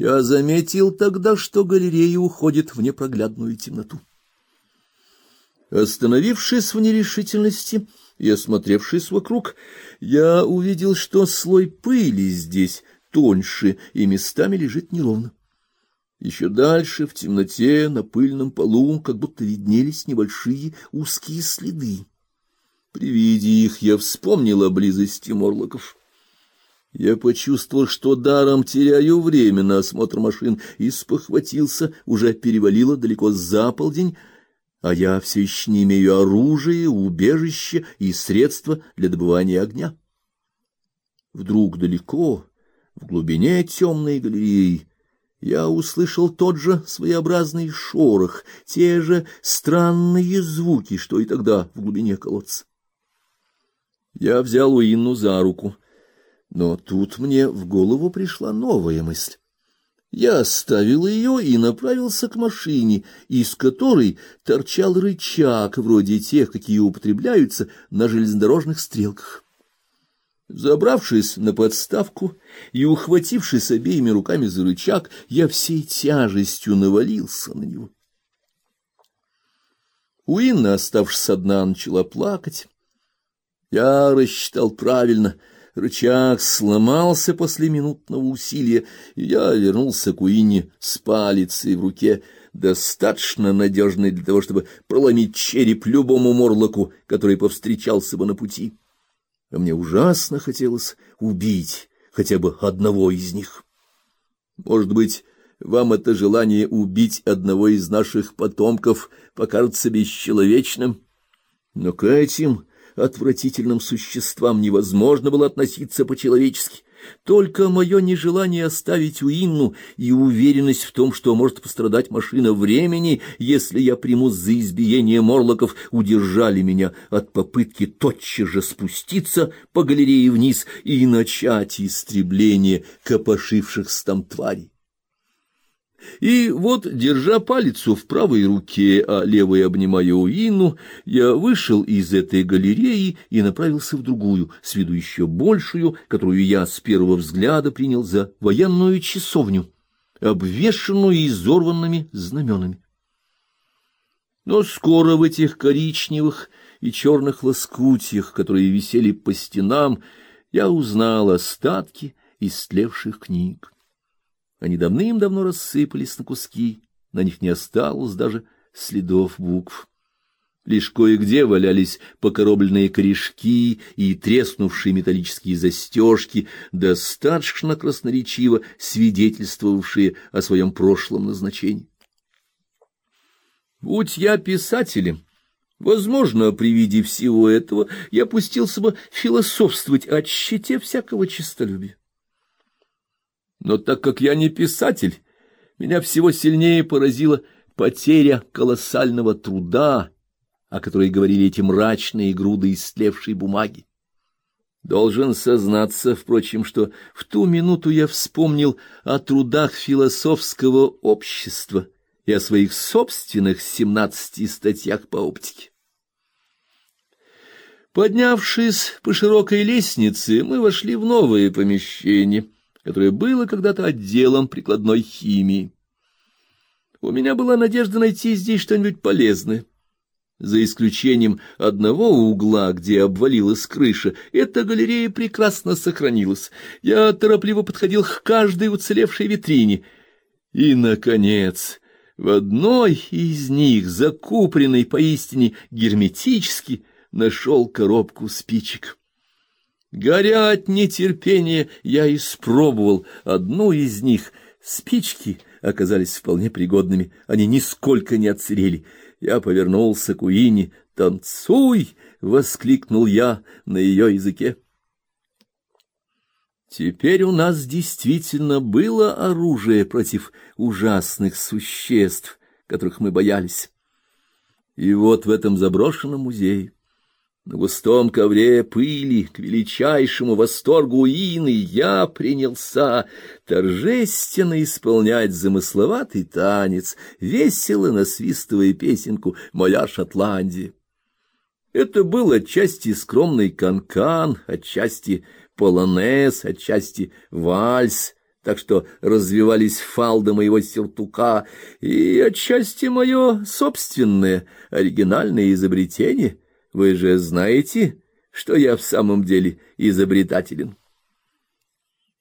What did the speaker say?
Я заметил тогда, что галерея уходит в непроглядную темноту. Остановившись в нерешительности и осмотревшись вокруг, я увидел, что слой пыли здесь тоньше и местами лежит неровно. Еще дальше, в темноте, на пыльном полу, как будто виднелись небольшие узкие следы. При виде их я вспомнил о близости морлоков. Я почувствовал, что даром теряю время на осмотр машин, и спохватился, уже перевалило далеко за полдень, а я все еще не имею оружия, убежища и средства для добывания огня. Вдруг далеко, в глубине темной галереи, я услышал тот же своеобразный шорох, те же странные звуки, что и тогда в глубине колодца. Я взял Уинну за руку, но тут мне в голову пришла новая мысль. Я оставил ее и направился к машине, из которой торчал рычаг, вроде тех, какие употребляются на железнодорожных стрелках. Забравшись на подставку и ухватившись обеими руками за рычаг, я всей тяжестью навалился на него. Уинна, оставшись одна, начала плакать. Я рассчитал правильно. Рычаг сломался после минутного усилия, и я вернулся к Уинне с палицей в руке, достаточно надежной для того, чтобы проломить череп любому морлоку, который повстречался бы на пути. А мне ужасно хотелось убить хотя бы одного из них. Может быть, вам это желание убить одного из наших потомков покажется бесчеловечным, но к этим отвратительным существам невозможно было относиться по-человечески. Только мое нежелание оставить Уинну и уверенность в том, что может пострадать машина времени, если я примусь за избиение морлоков, удержали меня от попытки тотчас же спуститься по галерее вниз и начать истребление копошившихся там тварей. И вот, держа палицу в правой руке, а левой обнимая Уину, я вышел из этой галереи и направился в другую, с виду еще большую, которую я с первого взгляда принял за военную часовню, обвешанную изорванными знаменами. Но скоро в этих коричневых и черных лоскутьях, которые висели по стенам, я узнал остатки истлевших книг. Они давным-давно рассыпались на куски, на них не осталось даже следов букв. Лишь кое-где валялись покоробленные корешки и треснувшие металлические застежки, достаточно красноречиво свидетельствовавшие о своем прошлом назначении. Будь я писателем, возможно, при виде всего этого я пустился бы философствовать о щите всякого честолюбия. Но так как я не писатель, меня всего сильнее поразила потеря колоссального труда, о которой говорили эти мрачные груды истлевшей бумаги. Должен сознаться, впрочем, что в ту минуту я вспомнил о трудах философского общества и о своих собственных семнадцати статьях по оптике. Поднявшись по широкой лестнице, мы вошли в новое помещение — которое было когда-то отделом прикладной химии. У меня была надежда найти здесь что-нибудь полезное. За исключением одного угла, где обвалилась крыша, эта галерея прекрасно сохранилась. Я торопливо подходил к каждой уцелевшей витрине. И, наконец, в одной из них, закупленной поистине герметически, нашел коробку спичек. Горя от нетерпения, я испробовал одну из них. Спички оказались вполне пригодными, они нисколько не отсырели. Я повернулся к Уине. «Танцуй!» — воскликнул я на ее языке. Теперь у нас действительно было оружие против ужасных существ, которых мы боялись. И вот в этом заброшенном музее на густом ковре пыли, к величайшему восторгу Ины, я принялся торжественно исполнять замысловатый танец, весело насвистывая песенку «Моя Шотландия». Это был отчасти скромный канкан, отчасти полонез, отчасти вальс, так что развивались фалды моего сюртука, и отчасти мое собственное оригинальное изобретение. Вы же знаете, что я в самом деле изобретателен.